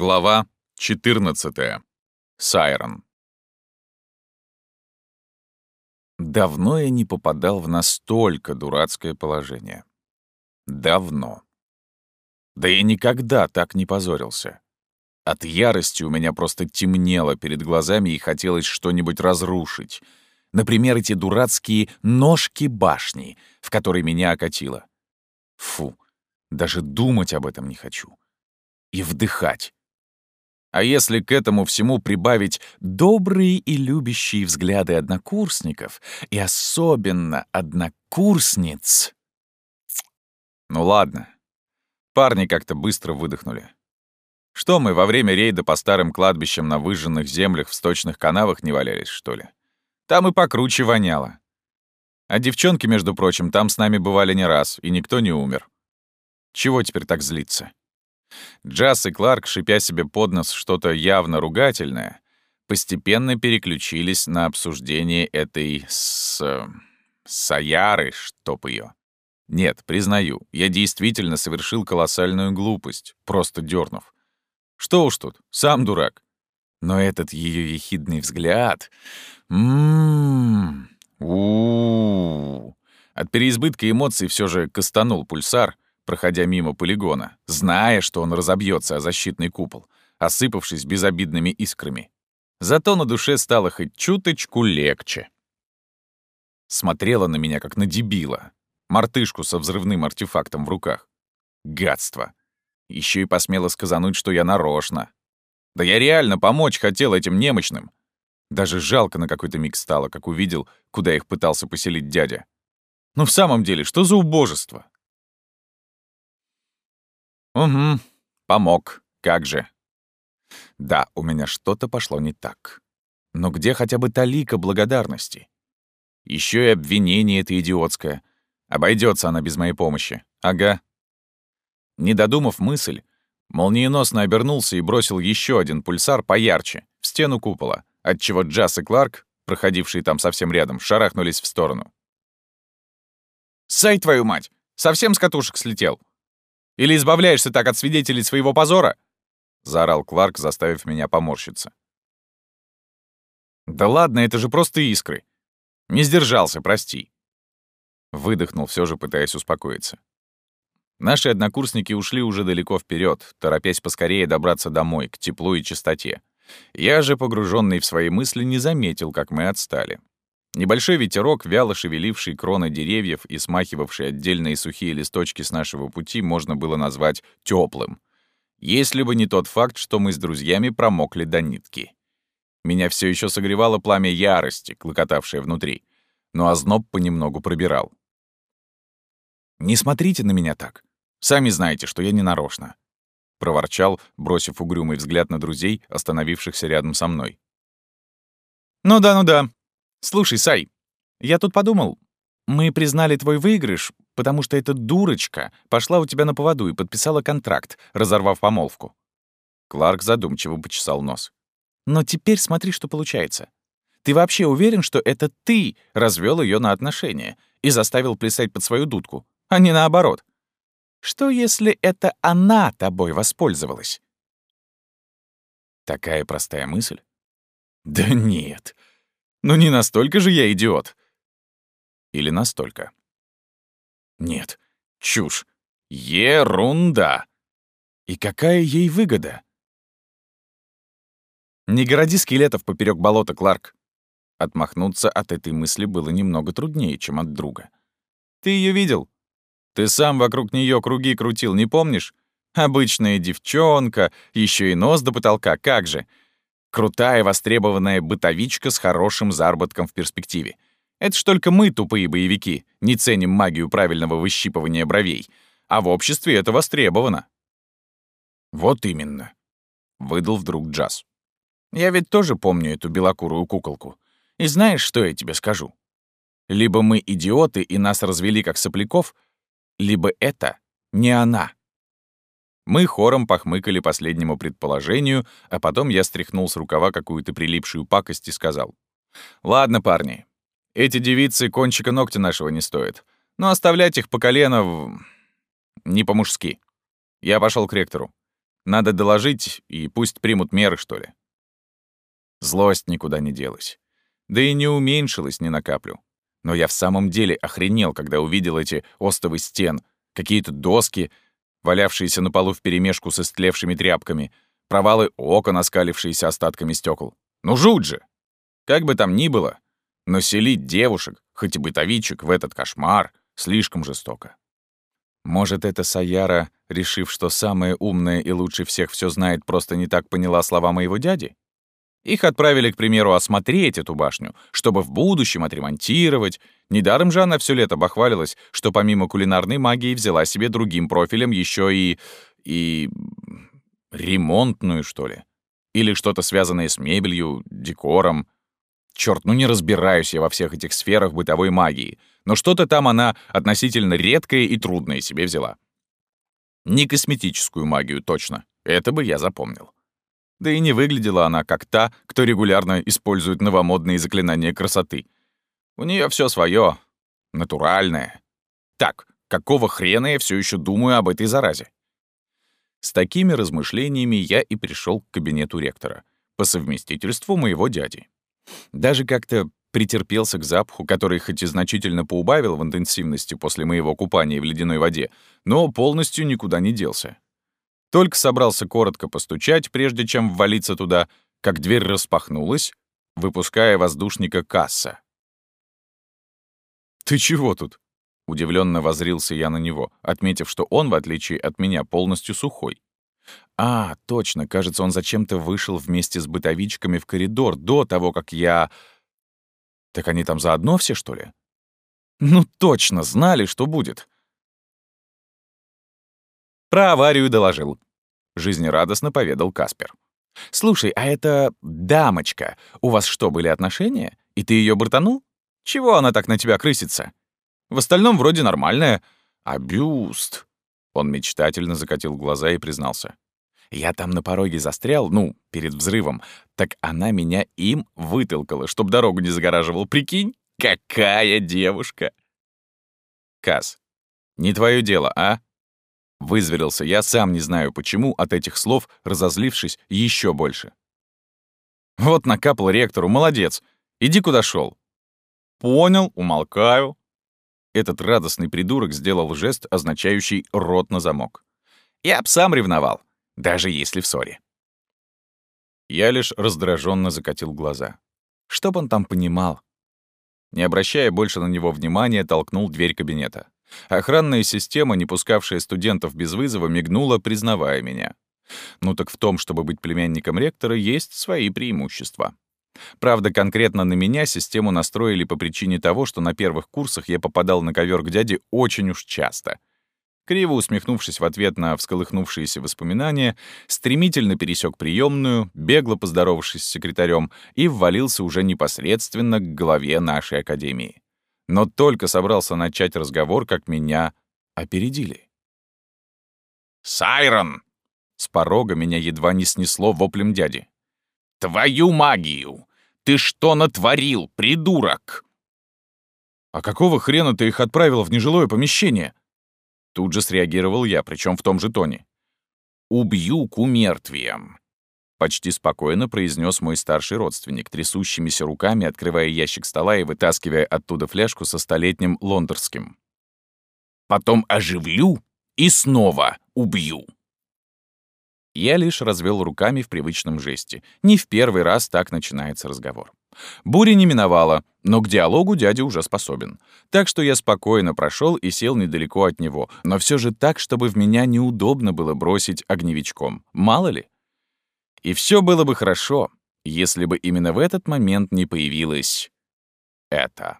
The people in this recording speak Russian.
Глава 14. Сайрон. Давно я не попадал в настолько дурацкое положение. Давно. Да я никогда так не позорился. От ярости у меня просто темнело перед глазами и хотелось что-нибудь разрушить. Например, эти дурацкие ножки башни, в которые меня окатило. Фу, даже думать об этом не хочу. И вдыхать. А если к этому всему прибавить добрые и любящие взгляды однокурсников, и особенно однокурсниц... Ну ладно. Парни как-то быстро выдохнули. Что мы во время рейда по старым кладбищам на выжженных землях в сточных канавах не валялись, что ли? Там и покруче воняло. А девчонки, между прочим, там с нами бывали не раз, и никто не умер. Чего теперь так злиться? Джаз и Кларк, шипя себе под нос что-то явно ругательное, постепенно переключились на обсуждение этой с... Саяры, чтоб ее. Нет, признаю, я действительно совершил колоссальную глупость, просто дернув. Что уж тут, сам дурак. Но этот ее ехидный взгляд... Ммм... у От переизбытка эмоций все же кастанул пульсар — проходя мимо полигона, зная, что он разобьется о защитный купол, осыпавшись безобидными искрами. Зато на душе стало хоть чуточку легче. Смотрела на меня, как на дебила. Мартышку со взрывным артефактом в руках. Гадство. Еще и посмела сказануть, что я нарочно. Да я реально помочь хотел этим немощным. Даже жалко на какой-то миг стало, как увидел, куда их пытался поселить дядя. Ну в самом деле, что за убожество? Угу, помог, как же. Да, у меня что-то пошло не так. Но где хотя бы талика благодарности? Еще и обвинение это идиотское. Обойдется она без моей помощи. Ага. Не додумав мысль, молниеносно обернулся и бросил еще один пульсар поярче, в стену купола, отчего Джаз и Кларк, проходившие там совсем рядом, шарахнулись в сторону. «Сай, твою мать! Совсем с катушек слетел!» Или избавляешься так от свидетелей своего позора?» — заорал Кларк, заставив меня поморщиться. «Да ладно, это же просто искры. Не сдержался, прости». Выдохнул, все же пытаясь успокоиться. Наши однокурсники ушли уже далеко вперед, торопясь поскорее добраться домой, к теплу и чистоте. Я же, погруженный в свои мысли, не заметил, как мы отстали. Небольшой ветерок, вяло шевеливший кроны деревьев и смахивавший отдельные сухие листочки с нашего пути, можно было назвать теплым. Если бы не тот факт, что мы с друзьями промокли до нитки. Меня все еще согревало пламя ярости, клокотавшее внутри, но озноб понемногу пробирал. «Не смотрите на меня так. Сами знаете, что я не нарочно», — проворчал, бросив угрюмый взгляд на друзей, остановившихся рядом со мной. «Ну да, ну да», «Слушай, Сай, я тут подумал, мы признали твой выигрыш, потому что эта дурочка пошла у тебя на поводу и подписала контракт, разорвав помолвку». Кларк задумчиво почесал нос. «Но теперь смотри, что получается. Ты вообще уверен, что это ты развел ее на отношения и заставил плясать под свою дудку, а не наоборот? Что, если это она тобой воспользовалась?» Такая простая мысль? Да нет, ну не настолько же я идиот. Или настолько? Нет, чушь. Ерунда. И какая ей выгода? Не городи скелетов поперек болота, Кларк. Отмахнуться от этой мысли было немного труднее, чем от друга. Ты ее видел? Ты сам вокруг нее круги крутил, не помнишь? Обычная девчонка, еще и нос до потолка, как же. Крутая, востребованная бытовичка с хорошим заработком в перспективе. Это ж только мы, тупые боевики, не ценим магию правильного выщипывания бровей. А в обществе это востребовано. Вот именно. Выдал вдруг Джаз. Я ведь тоже помню эту белокурую куколку. И знаешь, что я тебе скажу? Либо мы идиоты и нас развели как сопляков, либо это не она. Мы хором похмыкали последнему предположению, а потом я стряхнул с рукава какую-то прилипшую пакость и сказал. «Ладно, парни, эти девицы кончика ногтя нашего не стоят, но оставлять их по колено в... не по-мужски. Я пошел к ректору. Надо доложить, и пусть примут меры, что ли. Злость никуда не делась. Да и не уменьшилась ни на каплю. Но я в самом деле охренел, когда увидел эти остовы стен, какие-то доски, валявшиеся на полу вперемешку с истлевшими тряпками, провалы окон, оскалившиеся остатками стекол. Ну жуть же! Как бы там ни было, но девушек, хоть и бытовичек, в этот кошмар слишком жестоко. Может, это Саяра, решив, что самая умная и лучше всех все знает, просто не так поняла слова моего дяди? Их отправили, к примеру, осмотреть эту башню, чтобы в будущем отремонтировать. Недаром же она все лето бахвалилась, что помимо кулинарной магии взяла себе другим профилем еще и... и... ремонтную, что ли. Или что-то связанное с мебелью, декором. Черт, ну не разбираюсь я во всех этих сферах бытовой магии, но что-то там она относительно редкое и трудное себе взяла. Не косметическую магию, точно. Это бы я запомнил. Да и не выглядела она как та, кто регулярно использует новомодные заклинания красоты. У нее все свое, натуральное. Так, какого хрена я все еще думаю об этой заразе? С такими размышлениями я и пришел к кабинету ректора, по совместительству моего дяди. Даже как-то претерпелся к запаху, который хоть и значительно поубавил в интенсивности после моего купания в ледяной воде, но полностью никуда не делся. Только собрался коротко постучать, прежде чем ввалиться туда, как дверь распахнулась, выпуская воздушника касса. «Ты чего тут?» — удивленно возрился я на него, отметив, что он, в отличие от меня, полностью сухой. А, точно, кажется, он зачем-то вышел вместе с бытовичками в коридор до того, как я... Так они там заодно все, что ли? Ну точно, знали, что будет. Про аварию доложил. Жизнерадостно поведал Каспер. «Слушай, а это дамочка. У вас что, были отношения? И ты ее бортанул? Чего она так на тебя крысится? В остальном вроде нормальная. А бюст...» Он мечтательно закатил глаза и признался. Я там на пороге застрял, ну, перед взрывом. Так она меня им вытолкала, чтоб дорогу не загораживал. Прикинь, какая девушка!» «Каз, не твое дело, а?» Вызверился я, сам не знаю почему, от этих слов, разозлившись еще больше. «Вот накапал ректору, молодец. Иди куда шел. «Понял, умолкаю». Этот радостный придурок сделал жест, означающий «рот на замок». Я б сам ревновал даже если в ссоре. Я лишь раздраженно закатил глаза. Что бы он там понимал? Не обращая больше на него внимания, толкнул дверь кабинета. Охранная система, не пускавшая студентов без вызова, мигнула, признавая меня. Ну так в том, чтобы быть племянником ректора, есть свои преимущества. Правда, конкретно на меня систему настроили по причине того, что на первых курсах я попадал на ковер к дяде очень уж часто. Криво усмехнувшись в ответ на всколыхнувшиеся воспоминания, стремительно пересек приемную, бегло поздоровавшись с секретарем, и ввалился уже непосредственно к главе нашей академии. Но только собрался начать разговор, как меня опередили. «Сайрон!» С порога меня едва не снесло воплем дяди. «Твою магию! Ты что натворил, придурок?» «А какого хрена ты их отправил в нежилое помещение?» Тут же среагировал я, причем в том же тоне. «Убью кумертвием», — почти спокойно произнес мой старший родственник, трясущимися руками открывая ящик стола и вытаскивая оттуда фляжку со столетним лондорским. «Потом оживлю и снова убью». Я лишь развел руками в привычном жесте. Не в первый раз так начинается разговор. Буря не миновала, но к диалогу дядя уже способен. Так что я спокойно прошел и сел недалеко от него, но все же так, чтобы в меня неудобно было бросить огневичком. Мало ли. И все было бы хорошо, если бы именно в этот момент не появилось это.